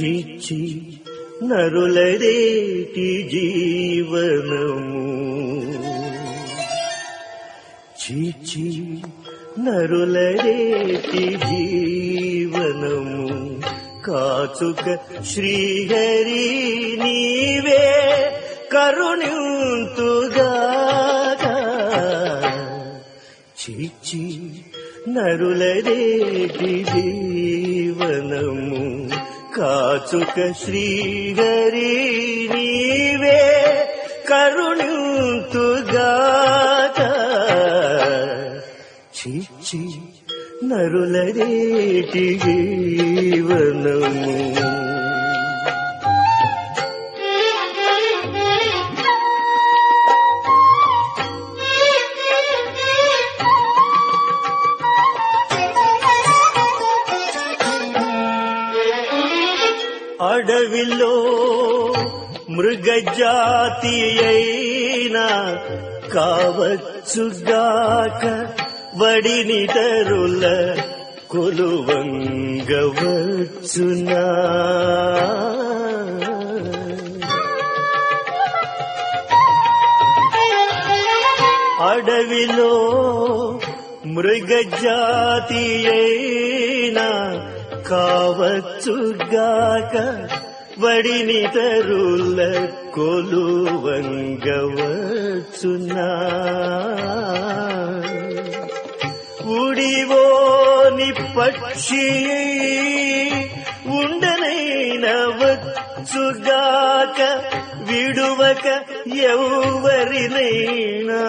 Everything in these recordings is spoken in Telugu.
చీచి నరులరేటి జీవనము. చీచి నరులరేటి జీవనము. కాచుక శ్రీహరి నీవే కరుణింతుగాగా చీచి నరులరేటి జీవనము. కాచుక శ్రీహరి నీవే కరుణింతుగాగా చీచి నరులరేటి జీవనము. అడవిలో మృగజాతి అయినా కావచ్చుగాక వడిని తరుల కొలువంగవచ్చునా? అడవిలో మృగజాతి అయినా కావచ్చుగాక వడిని తరుల కొలువంగవచ్చునా. ఉడివోని పక్షి ఉండనైనవచ్చుగాక విడువక ఎవరినైనా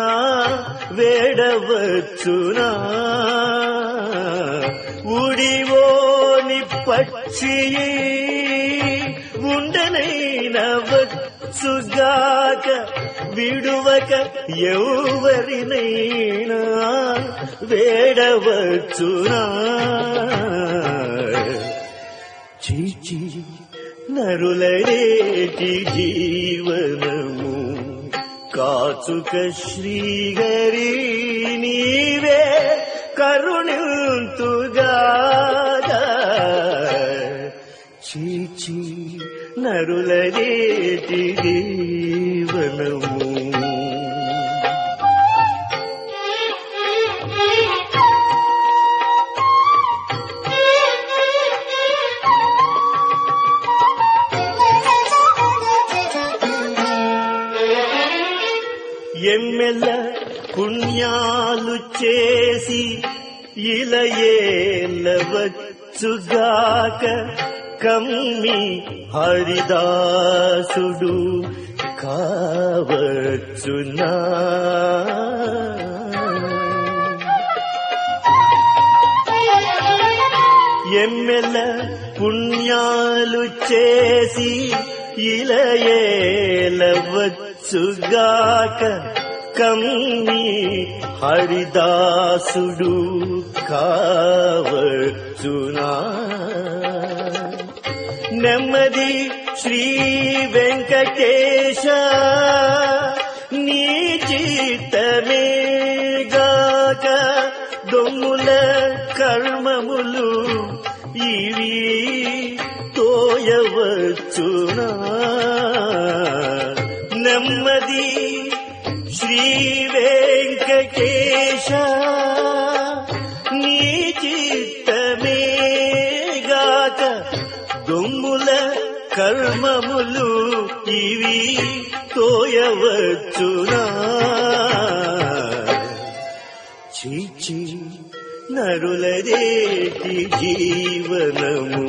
వేడవచ్చునా. ఉడివో పక్షి ఉండనైన విడువక ఎవరినైనా వేడవచ్చునా? చీచి నరులరేటి జీవనము కాచుక శ్రీహరి నీవే కరుణింతుగాగా చీచి నరులరేటి జీవనము. ఎమ్మెల్ల పుణ్యాలు చేసి ఇలయేలవచ్చుగాక కమ్మి హరిదాసుడు కావచ్చునా? ఎమ్మెల పుణ్యాలు చేసి ఇలయేలవచ్చుగాక కమ్మి హరిదాసుడు కావచ్చునా? నెమ్మది శ్రీ వెంకటేశ నీ చిత్తమేగాక గాక దొమ్ముల కర్మములు ఇవి తోయవచ్చునా? నెమ్మది శ్రీ వెంకటేశ నీ చిత్తమే గాక దొమ్ముల కర్మములు ఇవి తోయవచ్చునా? చీచి నరులదేటి జీవనము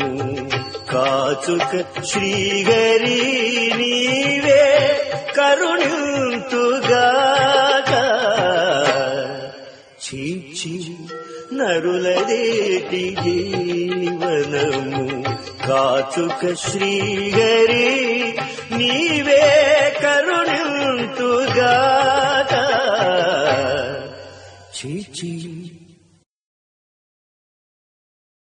కాచుక శ్రీహరి నీవే కరుణింతుగాగా చీచి నరులదేటి జీవనము. కాచుక శ్రీహరి నీవే కరుణింతుగాగా చీచి